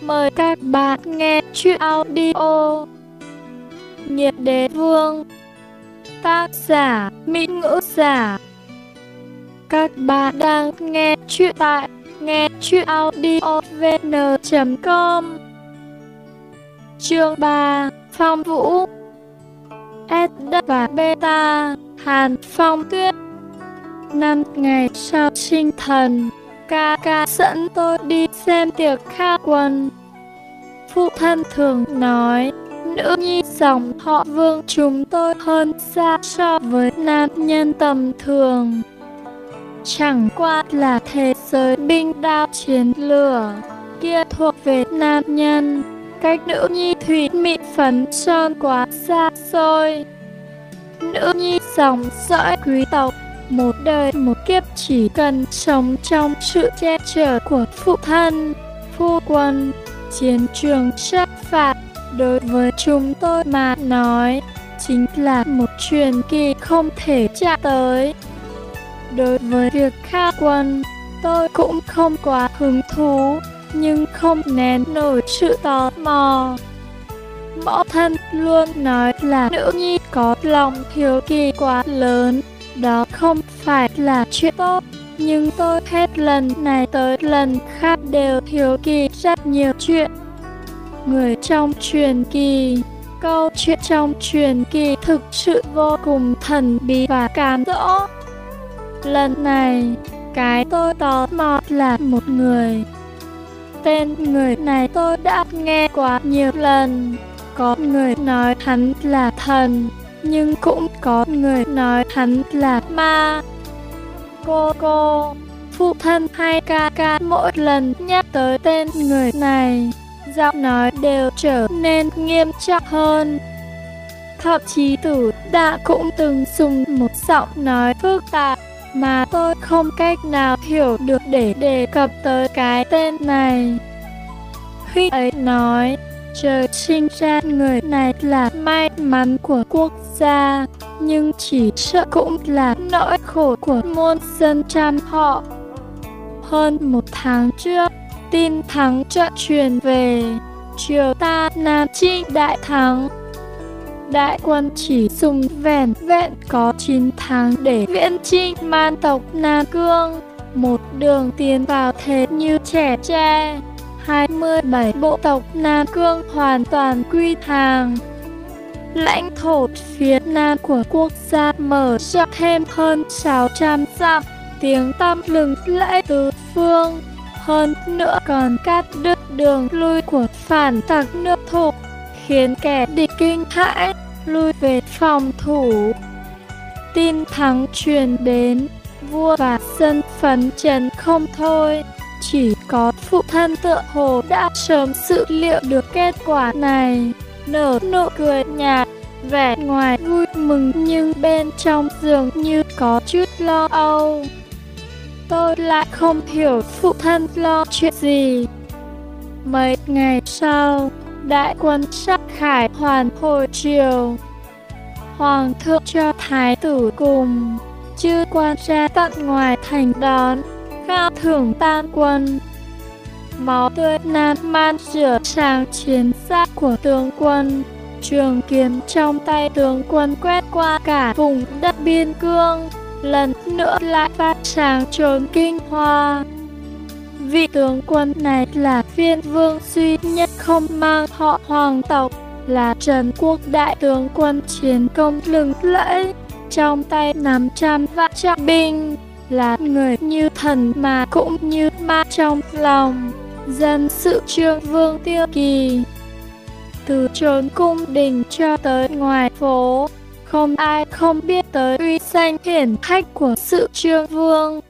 Mời các bạn nghe chuyện audio Nhiệt đế vương, Tác giả Mỹ ngữ giả. Các bạn đang nghe chuyện tại, nghe chuyện audiovn.com Chương 3 Phong Vũ. S đất và Beta Hàn Phong Tuyết. Năm ngày sau sinh thần ca ca dẫn tôi đi xem tiệc khao quân. Phụ thân thường nói, nữ nhi dòng họ vương chúng tôi hơn xa so với nam nhân tầm thường. Chẳng qua là thế giới binh đao chiến lửa, kia thuộc về nam nhân, cách nữ nhi thủy mị phấn son quá xa xôi. Nữ nhi dòng dõi quý tộc một đời một kiếp chỉ cần sống trong sự che chở của phụ thân, phu quân, chiến trường sát phạt đối với chúng tôi mà nói chính là một truyền kỳ không thể chạm tới. Đối với việc khao quân, tôi cũng không quá hứng thú, nhưng không nén nổi sự tò mò. Mẫu thân luôn nói là nữ nhi có lòng hiếu kỳ quá lớn, đó không phải là chuyện tốt. Nhưng tôi hết lần này tới lần khác đều thiếu kỳ rất nhiều chuyện. Người trong truyền kỳ Câu chuyện trong truyền kỳ thực sự vô cùng thần bí và cám dỗ. Lần này, cái tôi tò mò là một người. Tên người này tôi đã nghe quá nhiều lần. Có người nói hắn là thần, nhưng cũng có người nói hắn là ma. Cô cô, phụ thân hay ca ca mỗi lần nhắc tới tên người này, giọng nói đều trở nên nghiêm trọng hơn. Thậm chí tử đã cũng từng dùng một giọng nói phức tạp mà tôi không cách nào hiểu được để đề cập tới cái tên này. Khi ấy nói, trời sinh ra người này là may mắn của quốc gia, nhưng chỉ sợ cũng là nỗi khổ của muôn dân trăm họ. Hơn một tháng trước, tin thắng trận truyền về, triều ta Nam Trinh đại thắng. Đại quân chỉ dùng vẻn vẹn có 9 tháng để viễn chinh man tộc Nam Cương, một đường tiến vào thế như trẻ tre. 27 bộ tộc Nam Cương hoàn toàn quy hàng. Lãnh thổ phía nam của quốc gia mở rộng thêm hơn 600 dặm, tiếng tăm lừng lẫy tứ phương. Hơn nữa còn cắt đứt đường lui của phản tặc nước thục, khiến kẻ địch kinh hãi, lui về phòng thủ. Tin thắng truyền đến, vua và dân phấn chấn không thôi. Chỉ có phụ thân tựa hồ đã sớm dự liệu được kết quả này, nở nụ cười nhạt, vẻ ngoài vui mừng nhưng bên trong dường như có chút lo âu. Tôi lại không hiểu phụ thân lo chuyện gì. Mấy ngày sau, đại quân sắc khải hoàn hồi triều. Hoàng thượng cho thái tử cùng, chư quan ra tận ngoài thành đón, khao thưởng tam quân. Máu tươi nan man rửa sàng chiến giáp của tướng quân. Trường kiếm trong tay tướng quân quét qua cả vùng đất biên cương, lần nữa lại phát sáng trốn kinh hoa. Vị tướng quân này là phiên vương duy nhất không mang họ hoàng tộc, là Trần Quốc đại tướng quân chiến công lừng lẫy, trong tay nắm trăm vạn trọng binh là người như thần mà cũng như ma trong lòng. Dân sự trương vương tiêu kỳ. Từ trốn cung đình cho tới ngoài phố, Không ai không biết tới uy danh hiển hách của sự trương vương.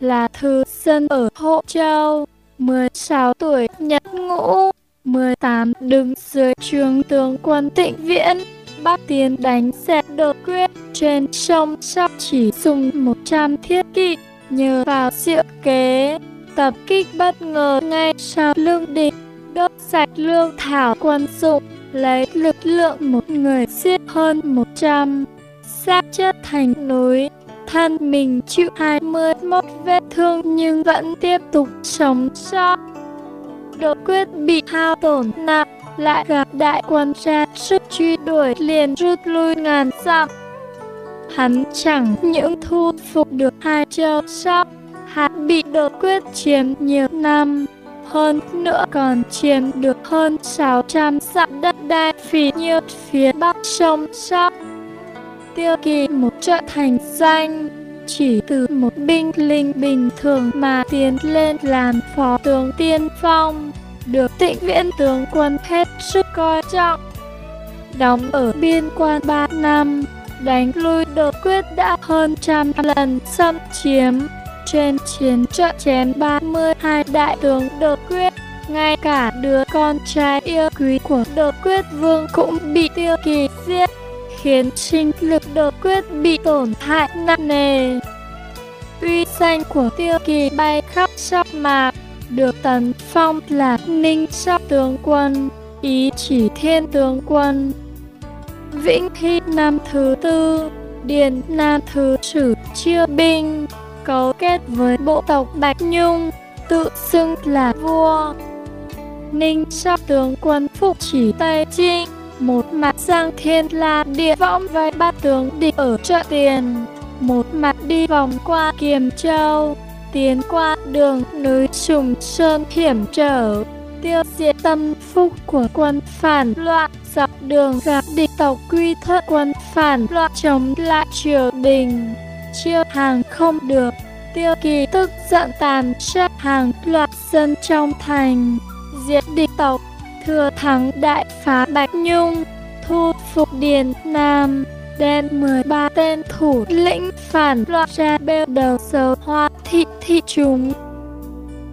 Là thư dân ở Hộ Châu 16 tuổi nhập ngũ 18 đứng dưới trường tướng quân tịnh viễn. Bắc tiến đánh dẹp đột quyết, trên sông sóc chỉ dùng 100 thiết kỵ nhờ vào diệu kế tập kích bất ngờ ngay sau lưng địch. Đốt sạch lương thảo quân dụng lấy lực lượng một người giết hơn 100 xác chết thành núi. Thân mình chịu 21 vết thương nhưng vẫn tiếp tục sống sót. Đột quyết bị hao tổn nặng, lại gặp đại quân ra sức truy đuổi liền rút lui ngàn dặm. Hắn chẳng những thu phục được hai châu sóc, hắn bị đột quyết chiếm nhiều năm, hơn nữa còn chiếm được hơn 600 dặm đất đai phì nhiêu phía bắc sông sóc. Tiêu kỳ một trận thành danh, chỉ từ một binh lính bình thường mà tiến lên làm phó tướng tiên phong, được tịnh viễn tướng quân hết sức coi trọng. Đóng ở biên quan 3 năm, đánh lui đột quyết đã hơn trăm lần xâm chiếm. Trên chiến trận chém 32 đại tướng đột quyết, ngay cả đứa con trai yêu quý của đột quyết vương cũng bị tiêu kỳ giết khiến sinh lực đột quyết bị tổn hại nặng nề. Uy danh của tiêu kỳ bay khắp sắc mạc, được tấn phong là ninh sắc tướng quân, ý chỉ thiên tướng quân. Vĩnh Hy năm thứ tư, Điền Nam thứ sử chia binh, cấu kết với bộ tộc Bạch Nhung, tự xưng là vua. Ninh sóc tướng quân phục chỉ Tây Trinh, một mặt sang thiên la địa võng với ba tướng địch ở chợ tiền, một mặt đi vòng qua Kiềm Châu, tiến qua đường núi Trùng Sơn hiểm trở, tiêu diệt tâm phúc của quân phản loạn, dọc đường gặp địch tộc quy thất quân phản loạn chống lại triều đình, chiêu hàng không được. Tiêu kỳ tức giận tàn sát hàng loạt dân trong thành, diệt địch tộc thừa thắng đại phá Bạch Nhung, thu phục Điền Nam, đem 13 tên thủ lĩnh phản loạn ra bêu đầu sầu hoa thị thị chúng.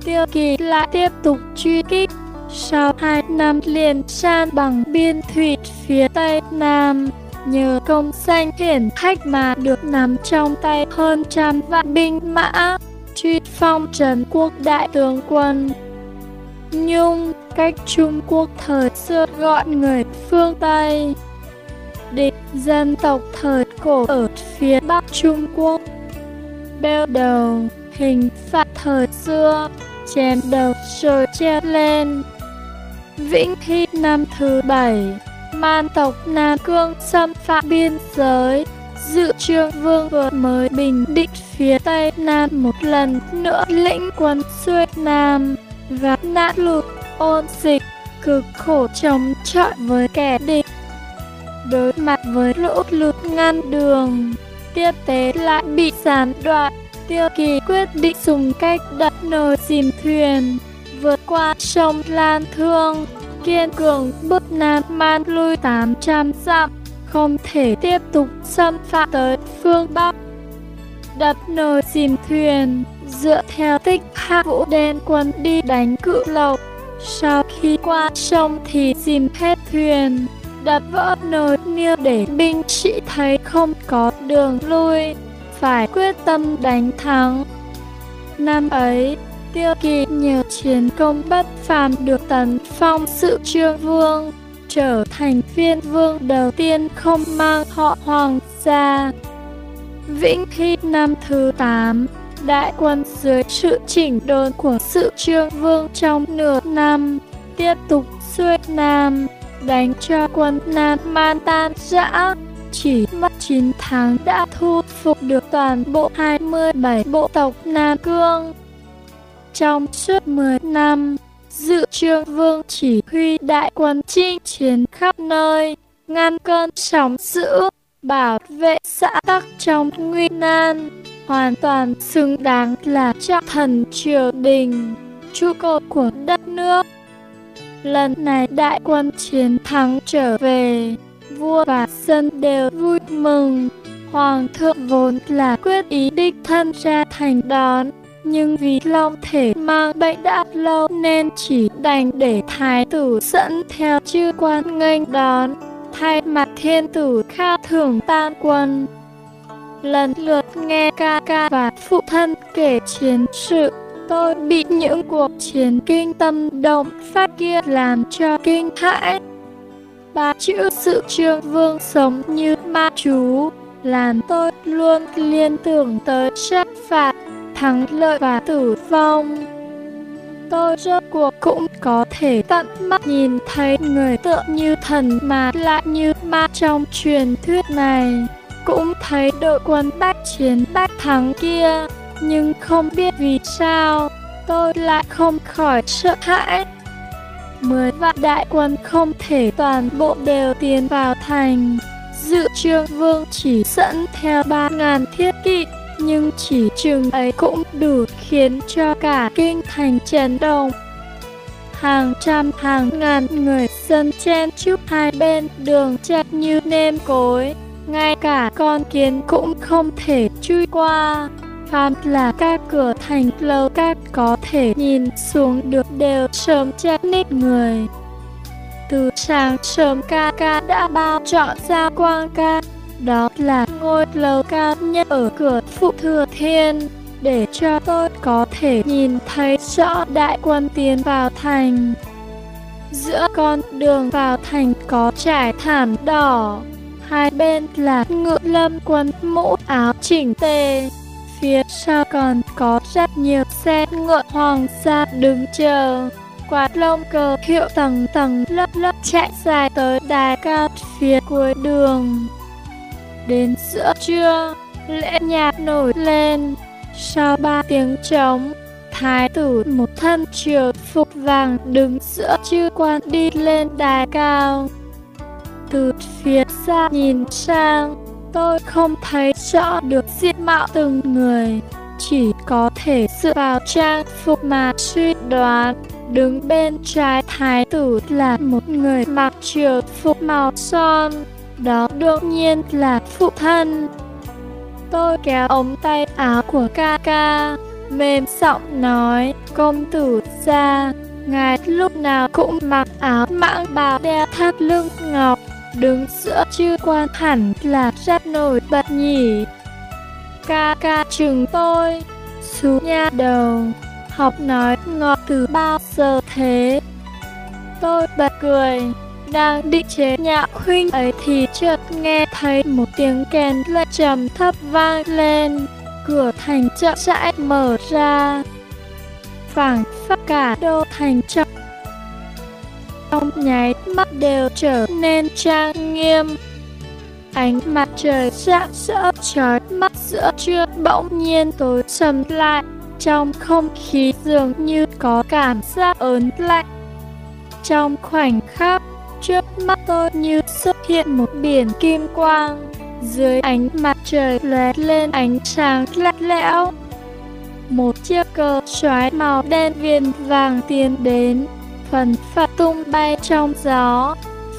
Tiêu kỳ lại tiếp tục truy kích, sau hai năm liền san bằng biên thủy phía tây nam, nhờ công danh hiển hách mà được nắm trong tay hơn trăm vạn binh mã, truy phong trần quốc đại tướng quân. Nhung, cách Trung Quốc thời xưa gọi người phương Tây. Địch dân tộc thời cổ ở phía Bắc Trung Quốc. Bêu đầu, hình phạt thời xưa, chém đầu rồi che lên. Vĩnh Hy năm thứ bảy, man tộc Nam Cương xâm phạm biên giới, dự trương vương vừa mới bình định phía tây nam một lần nữa lĩnh quân xuôi nam và nạn lụt, ôn dịch, cực khổ chống chọi với kẻ địch. Đối mặt với lũ lụt ngăn đường, tiếp tế lại bị gián đoạn, tiêu kỳ quyết định dùng cách đặt nồi dìm thuyền, vượt qua sông Lan Thương, kiên cường bước Nam Man lui 800 dặm, không thể tiếp tục xâm phạm tới phương Bắc. Đập nồi dìm thuyền, dựa theo tích hạ vũ đen quân đi đánh cự lộc. Sau khi qua sông thì dìm hết thuyền, đập vỡ nồi niêu để binh sĩ thấy không có đường lui, phải quyết tâm đánh thắng. Năm ấy, Tiêu Kỳ nhờ chiến công bất phàm được tấn phong sự trương vương, trở thành viên vương đầu tiên không mang họ hoàng gia. Vĩnh Hy năm thứ 8 đại quân dưới sự chỉnh đốn của sự trương vương trong nửa năm, tiếp tục xuôi Nam, đánh cho quân Nam man tan rã. Chỉ mất 9 tháng đã thu phục được toàn bộ 27 bộ tộc Nam Cương. Trong suốt 10 năm, Dự trương vương chỉ huy đại quân chinh chiến khắp nơi, ngăn cơn sóng dữ, bảo vệ xã tắc trong nguy nan hoàn toàn xứng đáng là trọng thần triều đình, trụ cột của đất nước. Lần này đại quân chiến thắng trở về, vua và dân đều vui mừng. Hoàng thượng vốn là quyết ý đích thân ra thành đón, nhưng vì long thể mang bệnh đã lâu nên chỉ đành để thái tử dẫn theo chư quan nghênh đón, thay mặt thiên tử kha thưởng tan quân lần lượt nghe ca ca và phụ thân kể chiến sự. Tôi bị những cuộc chiến kinh tâm động phát kia làm cho kinh hãi. Ba chữ sự trương vương sống như ma chú, làm tôi luôn liên tưởng tới sát phạt, thắng lợi và tử vong. tôi rốt cuộc cũng có thể tận mắt nhìn thấy người tựa như thần mà lại như ma trong truyền thuyết này. Cũng thấy đội quân bách chiến bách thắng kia, nhưng không biết vì sao, tôi lại không khỏi sợ hãi. Mười vạn đại quân không thể toàn bộ đều tiến vào thành. Dự trương vương chỉ dẫn theo ba ngàn thiết kỵ nhưng chỉ chừng ấy cũng đủ khiến cho cả kinh thành chấn động. Hàng trăm hàng ngàn người dân chen chúc hai bên đường chặt như nêm cối, ngay cả con kiến cũng không thể chui qua. Phàm là các cửa thành lâu các có thể nhìn xuống được đều sớm chặt nít người. Từ sáng sớm ca ca đã bao trọn ra quang ca, đó là ngôi lầu cao nhất ở cửa phụ thừa thiên, để cho tôi có thể nhìn thấy rõ đại quân tiến vào thành. Giữa con đường vào thành có trải thảm đỏ, hai bên là ngựa lâm quân mũ áo chỉnh tề. Phía sau còn có rất nhiều xe ngựa hoàng gia đứng chờ. Quạt lông cờ hiệu tầng tầng lớp lớp chạy dài tới đài cao phía cuối đường. Đến giữa trưa, lễ nhạc nổi lên. Sau ba tiếng trống, thái tử một thân triều phục vàng đứng giữa chư quan đi lên đài cao. Từ phía xa nhìn sang, tôi không thấy rõ được diện mạo từng người, chỉ có thể dựa vào trang phục mà suy đoán. Đứng bên trái thái tử là một người mặc triều phục màu son, đó đương nhiên là phụ thân. Tôi kéo ống tay áo của ca ca, mềm giọng nói, công tử ra, ngài lúc nào cũng mặc áo mãng bào đeo thắt lưng ngọc, đứng giữa chư quan hẳn là rất nổi bật nhỉ. Ca ca chừng tôi, xú nha đầu, học nói ngọt từ bao giờ thế? Tôi bật cười, đang định chế nhạo huynh ấy thì chợt nghe thấy một tiếng kèn lại trầm thấp vang lên. Cửa thành chậm rãi mở ra. Phảng phất cả đô thành trong trong nháy mắt đều trở nên trang nghiêm. Ánh mặt trời rạng rỡ chói mắt giữa trưa bỗng nhiên tối sầm lại, trong không khí dường như có cảm giác ớn lạnh. Trong khoảnh khắc, Trước mắt tôi như xuất hiện một biển kim quang, dưới ánh mặt trời lóe lên ánh sáng lạnh lẽo. Một chiếc cờ xoáy màu đen viền vàng tiến đến, phần phật tung bay trong gió.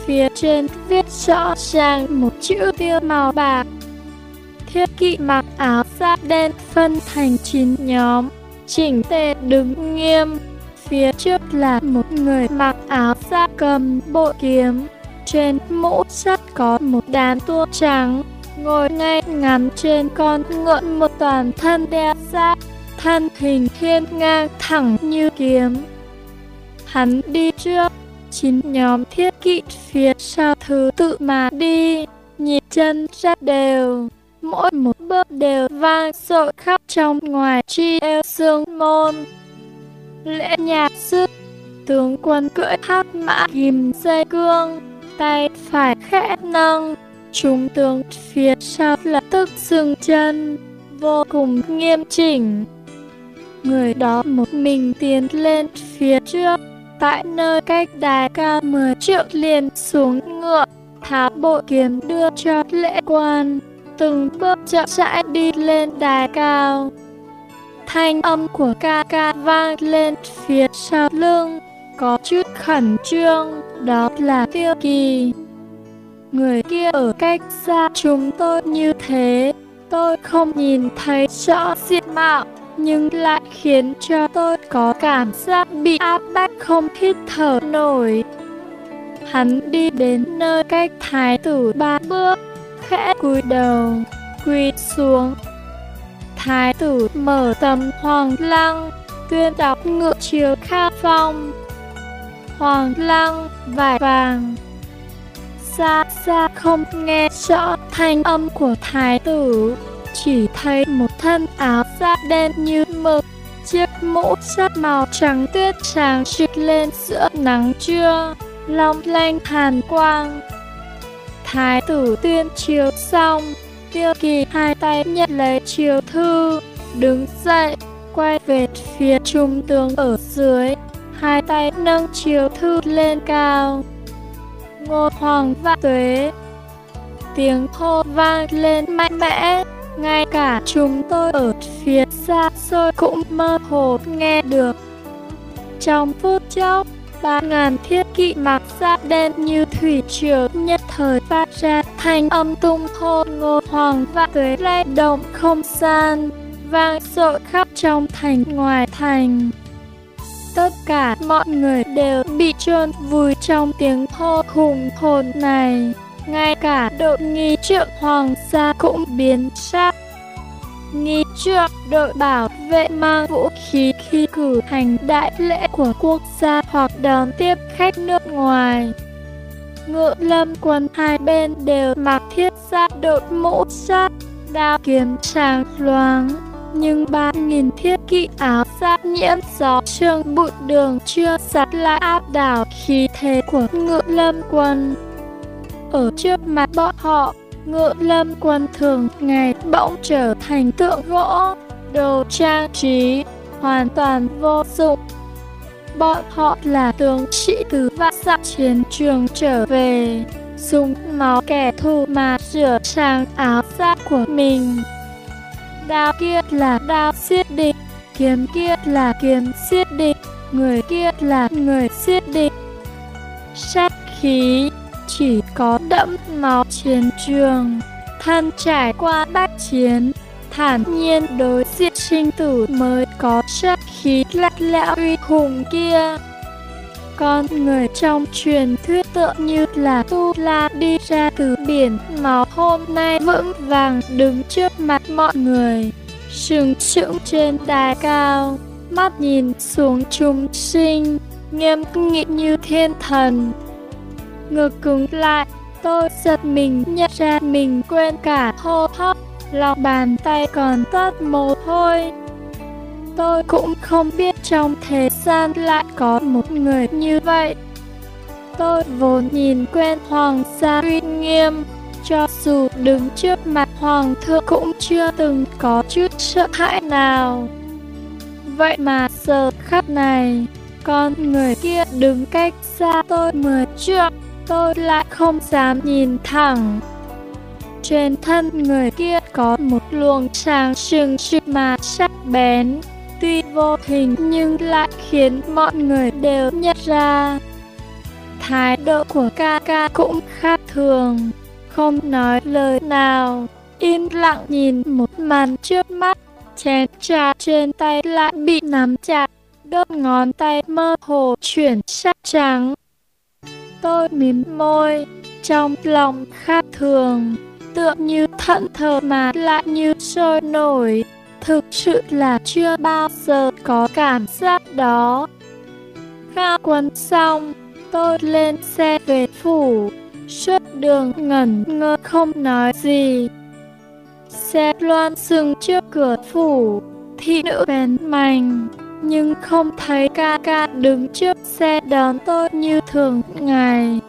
Phía trên viết rõ ràng một chữ tiêu màu bạc. Thiết kỵ mặc áo giáp đen phân thành chín nhóm, chỉnh tề đứng nghiêm, Phía trước là một người mặc áo da cầm bộ kiếm. Trên mũ sắt có một đám tua trắng, ngồi ngay ngắn trên con ngựa một toàn thân đeo giáp, thân hình thiên ngang thẳng như kiếm. Hắn đi trước, chín nhóm thiết kỵ phía sau thứ tự mà đi, nhịp chân rất đều. Mỗi một bước đều vang dội khắp trong ngoài chi eo sương môn. Lễ nhạc sư. Tướng quân cưỡi hắc mã ghim dây cương, tay phải khẽ nâng, chúng tướng phía sau lập tức dừng chân, vô cùng nghiêm chỉnh. Người đó một mình tiến lên phía trước, tại nơi cách đài cao 10 triệu liền xuống ngựa, tháo bộ kiếm đưa cho lễ quan, từng bước chậm rãi đi lên đài cao. Thanh âm của ca ca vang lên phía sau lưng, có chút khẩn trương, đó là tiêu kỳ. Người kia ở cách xa chúng tôi như thế, tôi không nhìn thấy rõ diện mạo, nhưng lại khiến cho tôi có cảm giác bị áp bách không hít thở nổi. Hắn đi đến nơi cách thái tử ba bước, khẽ cúi đầu, quỳ xuống thái tử mở tầm hoàng lăng, tuyên đọc ngựa chiếu kha phong. Hoàng lăng, vải vàng. Xa xa không nghe rõ thanh âm của thái tử, chỉ thấy một thân áo da đen như mực, chiếc mũ sắt màu trắng tuyết sáng rực lên giữa nắng trưa, long lanh hàn quang. Thái tử tuyên chiếu xong, tiêu kỳ hai tay nhận lấy chiếu thư, đứng dậy, quay về phía trung tướng ở dưới, hai tay nâng chiếu thư lên cao. Ngô Hoàng vạn tuế Tiếng hô vang lên mạnh mẽ, ngay cả chúng tôi ở phía xa xôi cũng mơ hồ nghe được. Trong phút chốc, ba ngàn thiết kỵ mặc giáp đen như thủy triều, nhất thời phát ra thành âm tung hô ngô hoàng vạn tuế lay động không gian, vang dội khắp trong thành ngoài thành. Tất cả mọi người đều bị chôn vùi trong tiếng hô hùng hồn này, ngay cả đội nghi trượng hoàng gia cũng biến sắc nghi trượng đội bảo vệ mang vũ khí khi cử hành đại lễ của quốc gia hoặc đón tiếp khách nước ngoài. Ngựa lâm quân hai bên đều mặc thiết giáp đội mũ sắt, đao kiếm sáng loáng. Nhưng ba nghìn thiết kỵ áo giáp nhiễm gió trường bụi đường chưa sạt lại áp đảo khí thế của ngựa lâm quân. Ở trước mặt bọn họ, ngựa lâm quân thường ngày bỗng trở thành tượng gỗ, đồ trang trí, hoàn toàn vô dụng. Bọn họ là tướng sĩ từ vạn dặm chiến trường trở về, dùng máu kẻ thù mà rửa sang áo giáp của mình. Đao kia là đao xiết địch, kiếm kia là kiếm xiết địch, người kia là người xiết địch. Sát khí chỉ có đẫm máu chiến trường, thân trải qua bách chiến, thản nhiên đối diện sinh tử mới có sát khí lạnh lẽo uy hùng kia. Con người trong truyền thuyết tựa như là tu la đi ra từ biển máu hôm nay vững vàng đứng trước mặt mọi người, sừng sững trên đài cao, mắt nhìn xuống chúng sinh, nghiêm nghị như thiên thần, ngực cứng lại. Tôi giật mình nhận ra mình quên cả hô hấp, lòng bàn tay còn toát mồ hôi. Tôi cũng không biết trong thế gian lại có một người như vậy. Tôi vốn nhìn quen hoàng gia uy nghiêm, cho dù đứng trước mặt hoàng thượng cũng chưa từng có chút sợ hãi nào. Vậy mà giờ khắc này, con người kia đứng cách xa tôi mười trượng, tôi lại không dám nhìn thẳng. Trên thân người kia có một luồng sáng sừng sực mà sắc bén, tuy vô hình nhưng lại khiến mọi người đều nhận ra. Thái độ của ca ca cũng khác thường, không nói lời nào, im lặng nhìn một màn trước mắt, chén trà trên tay lại bị nắm chặt, đốt ngón tay mơ hồ chuyển sắc trắng. Tôi mím môi, trong lòng khác thường, tựa như thận thờ mà lại như sôi nổi. Thực sự là chưa bao giờ có cảm giác đó. Ra quân xong, tôi lên xe về phủ, suốt đường ngẩn ngơ không nói gì. Xe loan dừng trước cửa phủ, thị nữ bèn mành nhưng không thấy ca ca đứng trước xe đón tôi như thường ngày.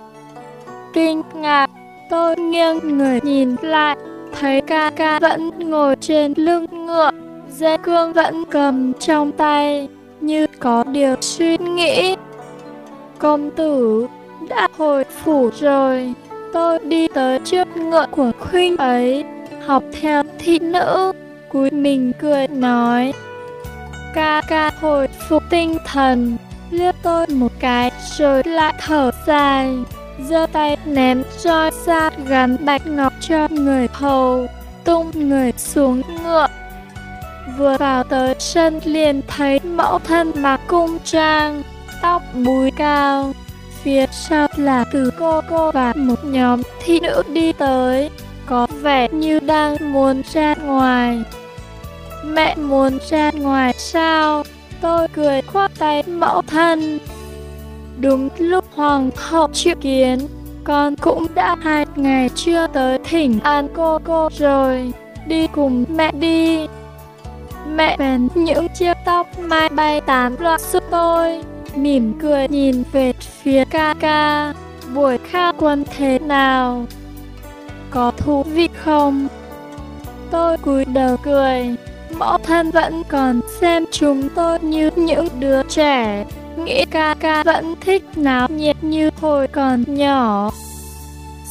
Kinh ngạc, tôi nghiêng người nhìn lại, thấy ca ca vẫn ngồi trên lưng ngựa, dây cương vẫn cầm trong tay, như có điều suy nghĩ. Công tử đã hồi phủ rồi, tôi đi tới trước ngựa của khuynh ấy, học theo thị nữ, cúi mình cười nói ca ca hồi phục tinh thần, liếc tôi một cái rồi lại thở dài, giơ tay ném roi ra gắn bạch ngọc cho người hầu, tung người xuống ngựa. Vừa vào tới sân liền thấy mẫu thân mặc cung trang, tóc búi cao. Phía sau là từ cô cô và một nhóm thị nữ đi tới, có vẻ như đang muốn ra ngoài. Mẹ muốn ra ngoài sao? Tôi cười khoác tay mẫu thân. Đúng lúc hoàng hậu triệu kiến, con cũng đã hai ngày chưa tới thỉnh an cô cô rồi. Đi cùng mẹ đi. Mẹ bèn những chiếc tóc mai bay tán loạn giúp tôi, mỉm cười nhìn về phía ca ca. Buổi khao quân thế nào? Có thú vị không? Tôi cúi đầu cười, mẫu thân vẫn còn xem chúng tôi như những đứa trẻ, nghĩ ca ca vẫn thích náo nhiệt như hồi còn nhỏ.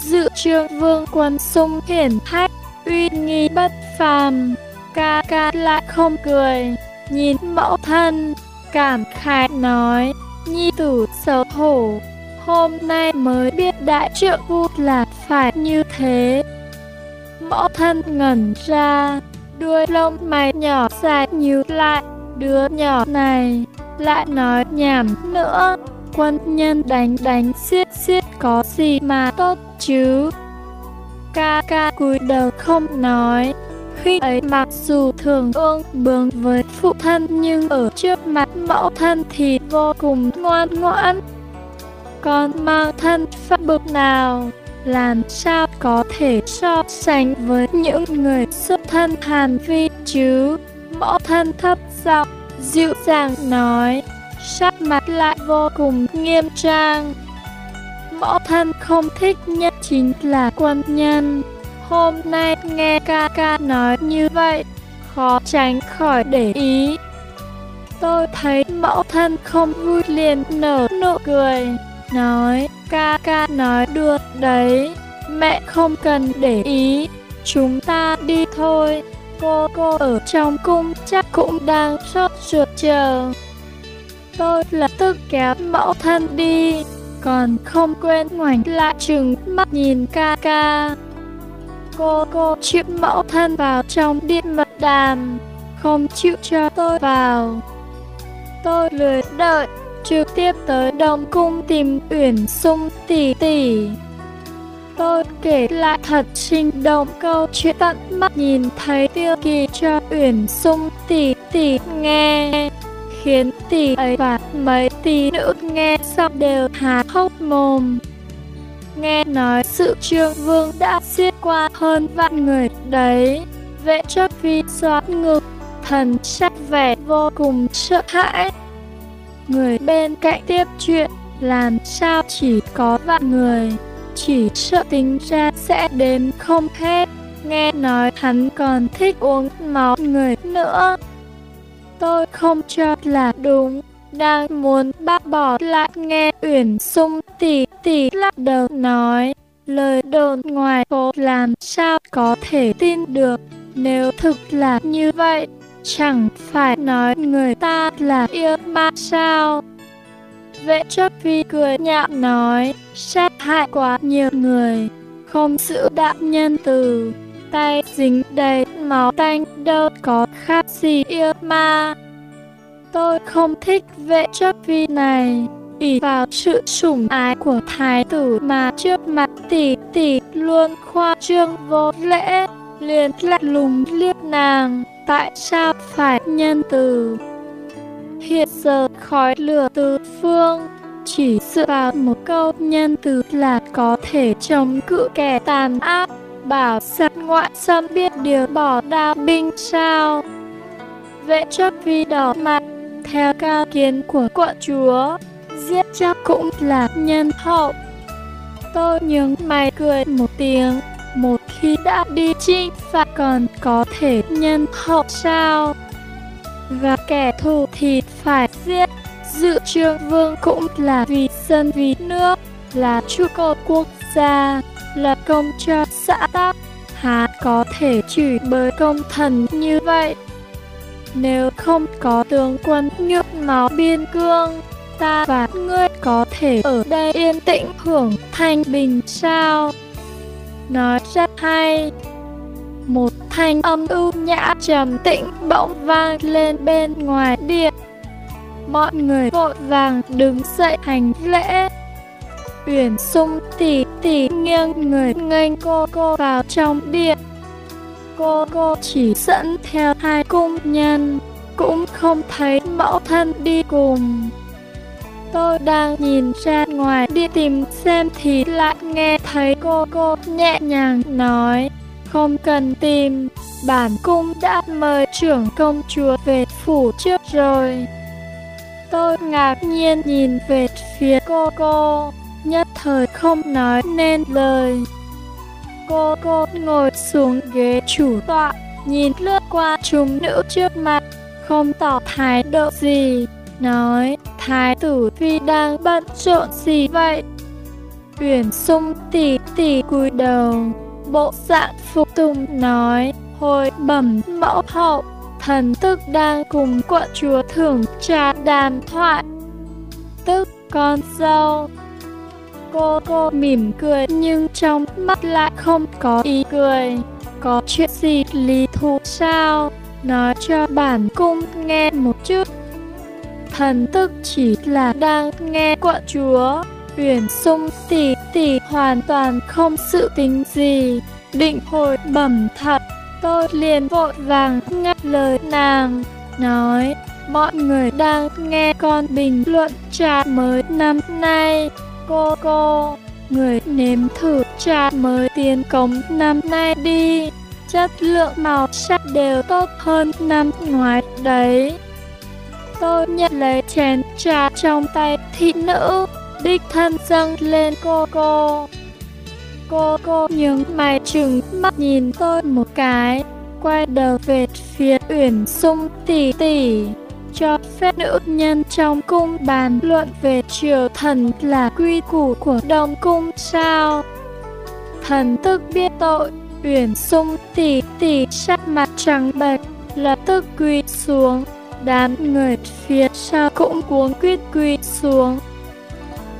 Dự trương vương quân sung hiển hách, uy nghi bất phàm, ca ca lại không cười, nhìn mẫu thân, cảm khái nói, nhi tử xấu hổ, hôm nay mới biết đại trượng phu là phải như thế. Mẫu thân ngẩn ra, đuôi lông mày nhỏ dài nhíu lại, đứa nhỏ này lại nói nhảm nữa. Quân nhân đánh đánh xiết xiết có gì mà tốt chứ? Ca ca cúi đầu không nói. Khi ấy mặc dù thường ương bướng với phụ thân nhưng ở trước mặt mẫu thân thì vô cùng ngoan ngoãn. Con mang thân pháp bực nào? Làm sao có thể so sánh với những người xuất thân Hàn Vi chứ? Mẫu thân thấp giọng, dịu dàng nói, sắc mặt lại vô cùng nghiêm trang. Mẫu thân không thích nhất chính là quân nhân. Hôm nay nghe ca ca nói như vậy, khó tránh khỏi để ý. Tôi thấy mẫu thân không vui liền nở nụ cười, nói, ca ca nói được đấy, mẹ không cần để ý, chúng ta đi thôi. Cô cô ở trong cung chắc cũng đang sốt ruột chờ. Tôi lập tức kéo mẫu thân đi, còn không quên ngoảnh lại chừng mắt nhìn ca ca. Cô cô chịu mẫu thân vào trong điện mật đàm, không chịu cho tôi vào. Tôi lười đợi, trực tiếp tới Đông Cung tìm Uyển Sung tỷ tỷ. Tôi kể lại thật sinh động câu chuyện tận mắt nhìn thấy tiêu kỳ cho Uyển Sung tỷ tỷ nghe, khiến tỷ ấy và mấy tỷ nữ nghe xong đều há hốc mồm. Nghe nói sự trương vương đã giết qua hơn vạn người đấy, vệ chấp phi xoát ngực, thần sắc vẻ vô cùng sợ hãi người bên cạnh tiếp chuyện, làm sao chỉ có vạn người, chỉ sợ tính ra sẽ đến không hết. Nghe nói hắn còn thích uống máu người nữa. Tôi không cho là đúng, đang muốn bác bỏ lại nghe Uyển Sung tỉ tỉ lắc đầu nói. Lời đồn ngoài phố làm sao có thể tin được, nếu thực là như vậy, Chẳng phải nói người ta là yêu ma sao? Vệ chấp vi cười nhạo nói, sát hại quá nhiều người, không giữ đạo nhân từ, tay dính đầy máu tanh đâu có khác gì yêu ma. Tôi không thích vệ chấp vi này, ỷ vào sự sủng ái của thái tử mà trước mặt tỷ tỷ luôn khoa trương vô lễ, liền lạnh lùng liếc nàng tại sao phải nhân từ? Hiện giờ khói lửa tứ phương, chỉ dựa vào một câu nhân từ là có thể chống cự kẻ tàn ác, bảo giặc ngoại xâm biết điều bỏ đao binh sao? Vệ chấp vi đỏ mặt, theo cao kiến của quận chúa, giết chắc cũng là nhân hậu. Tôi nhướng mày cười một tiếng, một khi đã đi chinh phạt còn có thể nhân hậu sao? Và kẻ thù thì phải giết. Dự trương vương cũng là vì dân vì nước, là trụ cột quốc gia, là công cho xã tắc, há có thể chửi bới công thần như vậy. Nếu không có tướng quân nhượng máu biên cương, ta và ngươi có thể ở đây yên tĩnh hưởng thanh bình sao? Nói rất hay. Một thanh âm ưu nhã trầm tĩnh bỗng vang lên bên ngoài điện. Mọi người vội vàng đứng dậy hành lễ. Uyển sung tỉ tỉ nghiêng người nghênh cô cô vào trong điện. Cô cô chỉ dẫn theo hai cung nhân, cũng không thấy mẫu thân đi cùng. Tôi đang nhìn ra ngoài đi tìm xem thì lại nghe thấy cô cô nhẹ nhàng nói, không cần tìm, bản cung đã mời trưởng công chúa về phủ trước rồi. Tôi ngạc nhiên nhìn về phía cô cô, nhất thời không nói nên lời. Cô cô ngồi xuống ghế chủ tọa, nhìn lướt qua chúng nữ trước mặt, không tỏ thái độ gì, nói, thái tử phi đang bận trộn gì vậy? Uyển sung tỉ tỉ cúi đầu, bộ dạng phục tùng nói, hồi bẩm mẫu hậu, thần tức đang cùng quận chúa thưởng trà đàm thoại. Tức con dâu. Cô cô mỉm cười nhưng trong mắt lại không có ý cười. Có chuyện gì lý thú sao? Nói cho bản cung nghe một chút. Thần tức chỉ là đang nghe quận chúa. Uyển sung tỷ tỷ hoàn toàn không sự tính gì. Định hồi bẩm thật tôi liền vội vàng ngắt lời nàng, nói, mọi người đang nghe con bình luận trà mới năm nay. Cô cô, người nếm thử trà mới tiến cống năm nay đi. Chất lượng màu sắc đều tốt hơn năm ngoái đấy. Tôi nhận lấy chén trà trong tay thị nữ, đích thân dâng lên cô cô. Cô cô nhướng mày chừng mắt nhìn tôi một cái, quay đầu về phía Uyển Sung tỷ tỷ, cho phép nữ nhân trong cung bàn luận về triều thần là quy củ của Đông cung sao? Thần tức biết tội, Uyển Sung tỷ tỷ sắc mặt trắng bệch, lập tức quỳ xuống, đám người phía sau cũng cuống quyết quỳ xuống.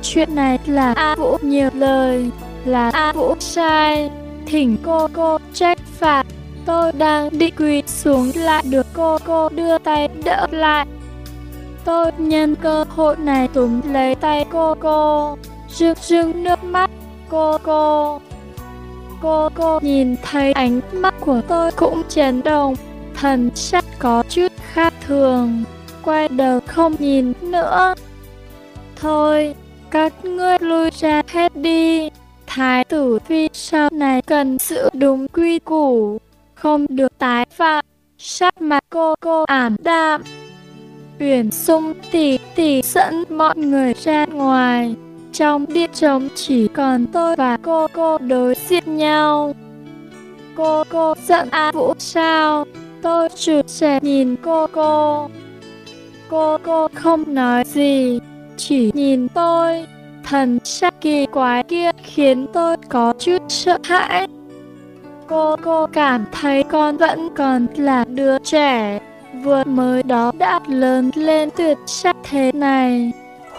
Chuyện này là A Vũ nhiều lời, là A Vũ sai, thỉnh cô cô trách phạt. Tôi đang định quỳ xuống lại được cô cô đưa tay đỡ lại. Tôi nhân cơ hội này túm lấy tay cô cô, rưng rưng nước mắt cô cô. Cô cô nhìn thấy ánh mắt của tôi cũng chấn động, thần sắc có chút khác thường, quay đầu không nhìn nữa. Thôi, các ngươi lui ra hết đi. Thái tử phi sau này cần giữ đúng quy củ, không được tái phạm. Sắc mặt cô cô ảm đạm. Uyển sung tỉ tỉ dẫn mọi người ra ngoài. Trong điện trống chỉ còn tôi và cô cô đối diện nhau. Cô cô giận A Vũ sao? Tôi chủ sẽ nhìn cô cô. Cô cô không nói gì, chỉ nhìn tôi. Thần sắc kỳ quái kia khiến tôi có chút sợ hãi. Cô cô cảm thấy con vẫn còn là đứa trẻ, vừa mới đó đã lớn lên tuyệt sắc thế này.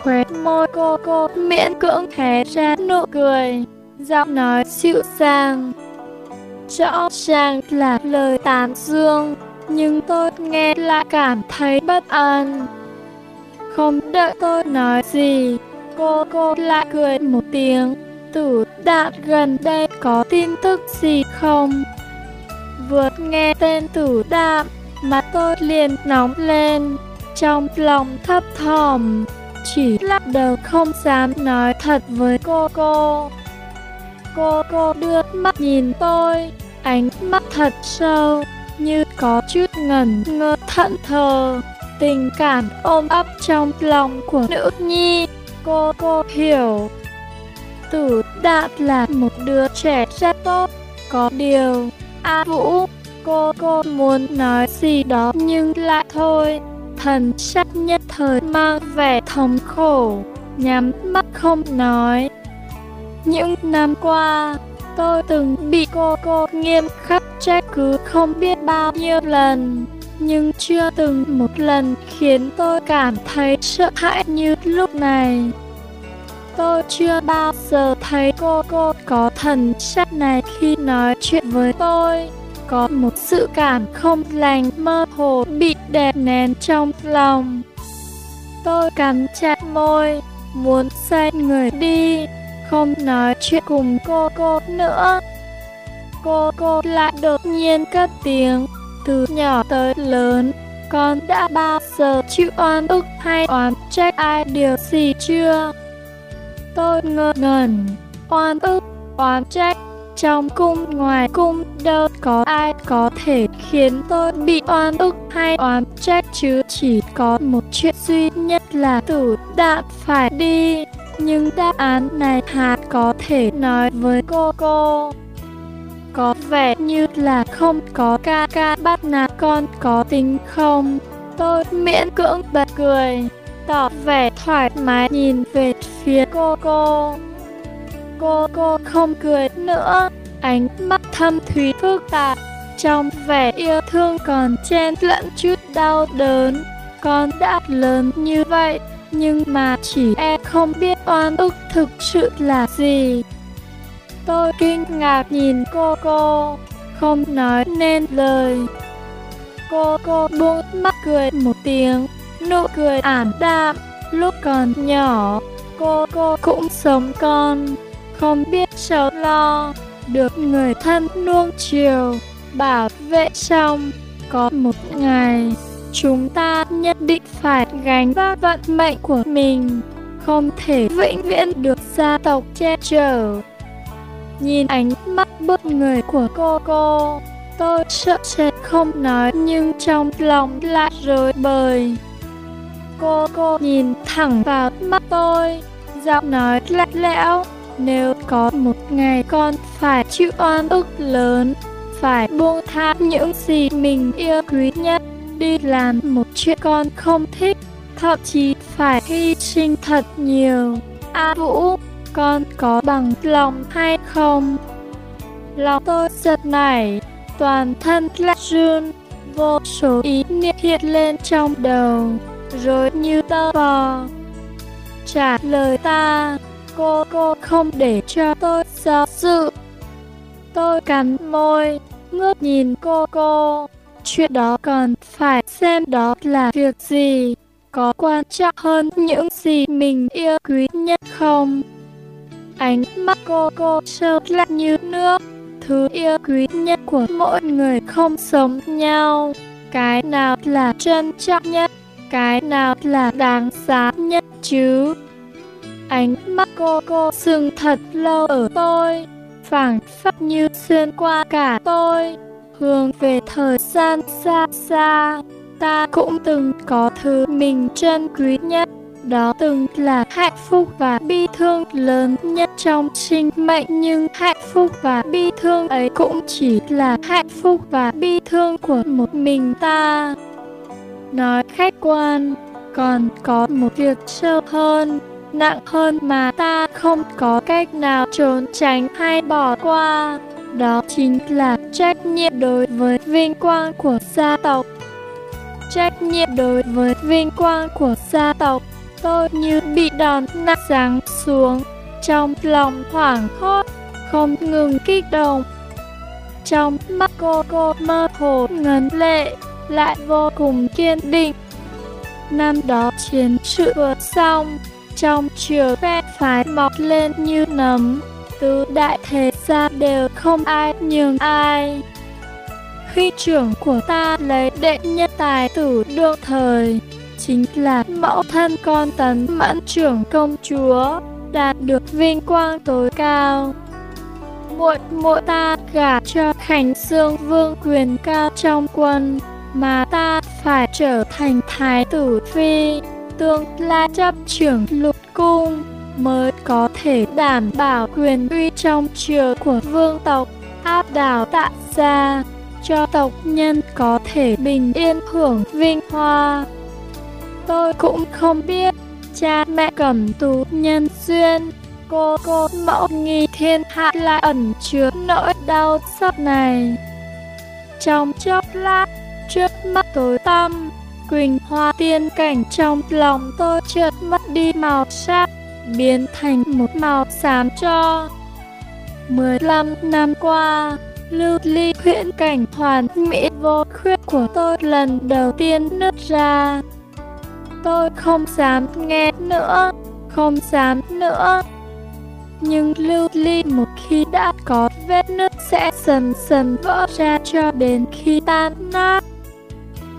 Khóe môi cô cô miễn cưỡng hé ra nụ cười, giọng nói dịu dàng. Rõ ràng là lời tán dương, nhưng tôi nghe lại cảm thấy bất an. Không đợi tôi nói gì, cô cô lại cười một tiếng. Tử đạn gần đây có tin tức gì không? Vừa nghe tên tử đạm, mà tôi liền nóng lên, trong lòng thấp thỏm, chỉ lắc đầu không dám nói thật với cô cô. Cô cô đưa mắt nhìn tôi, ánh mắt thật sâu, như có chút ngẩn ngơ thận thờ, tình cảm ôm ấp trong lòng của nữ nhi. Cô cô hiểu, tử đạt là một đứa trẻ rất tốt, có điều, A Vũ, cô cô muốn nói gì đó nhưng lại thôi. Thần sắc nhất thời mang vẻ thống khổ, nhắm mắt không nói. Những năm qua, tôi từng bị cô cô nghiêm khắc trách cứ không biết bao nhiêu lần, nhưng chưa từng một lần khiến tôi cảm thấy sợ hãi như lúc này. Tôi chưa bao giờ thấy cô cô có thần sắc này khi nói chuyện với tôi. Có một sự cảm không lành mơ hồ bị đè nén trong lòng. Tôi cắn chặt môi, muốn xoay người đi, không nói chuyện cùng cô cô nữa. Cô cô lại đột nhiên cất tiếng, từ nhỏ tới lớn, con đã bao giờ chịu oan ức hay oán trách ai điều gì chưa? Tôi ngơ ngẩn, oan ức, oán trách, trong cung ngoài cung đâu có ai có thể khiến tôi bị oan ức hay oán trách chứ chỉ có một chuyện duy nhất là tử đạn phải đi nhưng đáp án này hà có thể nói với cô cô. Có vẻ như là không có ca ca bắt nạt con có tính không? Tôi miễn cưỡng bật cười, tỏ vẻ thoải mái nhìn về phía cô cô. Cô cô không cười nữa, ánh mắt thâm thúy phức tạp. Trong vẻ yêu thương còn chen lẫn chút đau đớn. Con đã lớn như vậy nhưng mà chỉ e không biết oan ức thực sự là gì. Tôi kinh ngạc nhìn cô cô, không nói nên lời. Cô cô buông mắt cười một tiếng, nụ cười ảm đạm, lúc còn nhỏ, cô cô cũng sống con không biết sầu lo, được người thân nuông chiều, bảo vệ xong, có một ngày chúng ta nhất định phải gánh vác vận mệnh của mình. Không thể vĩnh viễn được gia tộc che chở. Nhìn ánh mắt bất người của cô cô, tôi sợ sẽ không nói nhưng trong lòng lại rối bời. Cô cô nhìn thẳng vào mắt tôi, giọng nói lạnh lẽo, nếu có một ngày con phải chịu oan ức lớn, phải buông tha những gì mình yêu quý nhất đi làm một chuyện con không thích. Thậm chí phải hy sinh thật nhiều. A vũ, con có bằng lòng hay không? Lòng tôi giật nảy. Toàn thân lạnh run. Vô số ý niệm hiện lên trong đầu. Rồi như tơ bò trả lời ta, cô cô không để cho tôi do dự. Tôi cắn môi, ngước nhìn cô cô chuyện đó còn phải xem đó là việc gì, có quan trọng hơn những gì mình yêu quý nhất không? Ánh mắt cô cô sâu lạnh như nước, thứ yêu quý nhất của mỗi người không sống nhau. Cái nào là trân trọng nhất, cái nào là đáng giá nhất chứ? Ánh mắt cô cô dừng thật lâu ở tôi, phảng phất như xuyên qua cả tôi hướng về thời gian xa xa, ta cũng từng có thứ mình trân quý nhất. Đó từng là hạnh phúc và bi thương lớn nhất trong sinh mệnh. Nhưng hạnh phúc và bi thương ấy cũng chỉ là hạnh phúc và bi thương của một mình ta. Nói khách quan, còn có một việc sâu hơn, nặng hơn mà ta không có cách nào trốn tránh hay bỏ qua đó chính là trách nhiệm đối với vinh quang của gia tộc. Trách nhiệm đối với vinh quang của gia tộc, tôi như bị đòn nặng giáng xuống, trong lòng hoảng hốt, không ngừng kích động. Trong mắt cô cô mơ hồ ngấn lệ, lại vô cùng kiên định. Năm đó chiến sự vừa xong, trong chiều phe phái mọc lên như nấm tứ đại thế gia đều không ai nhường ai? Khi trưởng của ta lấy đệ nhất tài tử đương thời, chính là mẫu thân con tấn mãn trưởng công chúa, đạt được vinh quang tối cao. Muội muội ta gả cho khánh dương vương quyền cao trong quân, mà ta phải trở thành thái tử phi, tương lai chấp trưởng lục cung mới có thể đảm bảo quyền uy trong triều của vương tộc. Áp đảo tạ gia, cho tộc nhân có thể bình yên hưởng vinh hoa. Tôi cũng không biết cha mẹ cẩm tú nhân duyên, cô cô mẫu nghi thiên hạ lại ẩn chứa nỗi đau xót này. Trong chốc lát, trước mắt tối tăm, quỳnh hoa tiên cảnh trong lòng tôi chợt mất đi màu sắc biến thành một màu xám cho 15 năm qua. Lưu ly huyễn cảnh hoàn mỹ vô khuyết của tôi lần đầu tiên nứt ra. Tôi không dám nghe nữa, không dám nữa. Nhưng lưu ly một khi đã có vết nứt sẽ dần dần vỡ ra cho đến khi tan nát.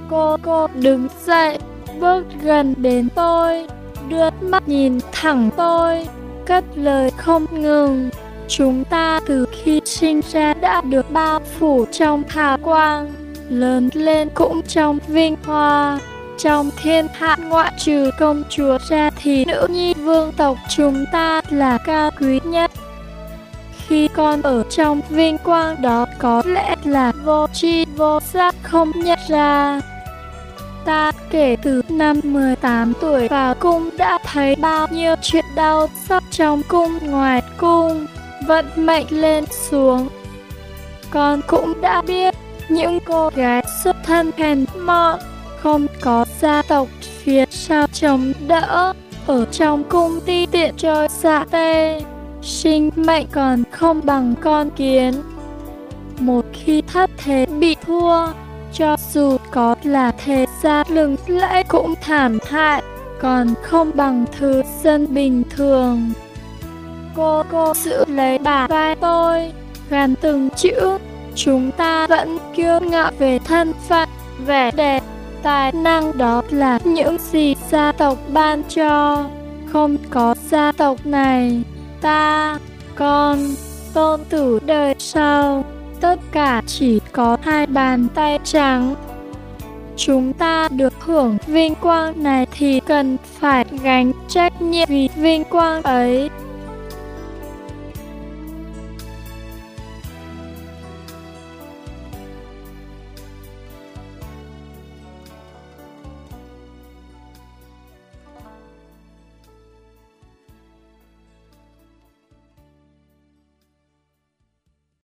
Cô cô đứng dậy, bước gần đến tôi đưa mắt nhìn thẳng tôi cất lời không ngừng Chúng ta từ khi sinh ra đã được bao phủ trong hào quang, lớn lên cũng trong vinh hoa. Trong thiên hạ ngoại trừ công chúa ra thì nữ nhi vương tộc chúng ta là cao quý nhất. Khi con ở trong vinh quang đó có lẽ là vô tri vô giác không nhận ra. Ta kể từ năm 18 tuổi vào cung đã thấy bao nhiêu chuyện đau xót trong cung ngoài cung, vận mệnh lên xuống. Con cũng đã biết những cô gái xuất thân hèn mọn, không có gia tộc phía sau chống đỡ, ở trong cung ti tiện chơi xạ dạ tê, sinh mệnh còn không bằng con kiến. Một khi thất thế bị thua, cho dù có là thế ra lừng lẫy cũng thảm hại, còn không bằng thứ dân bình thường. Cô cô giữ lấy bà vai tôi, gàn từng chữ, chúng ta vẫn kiêu ngạo về thân phận, vẻ đẹp, tài năng đó là những gì gia tộc ban cho. Không có gia tộc này, ta, con, tôn tử đời sau tất cả chỉ có hai bàn tay trắng. Chúng ta được hưởng vinh quang này thì cần phải gánh trách nhiệm vì vinh quang ấy.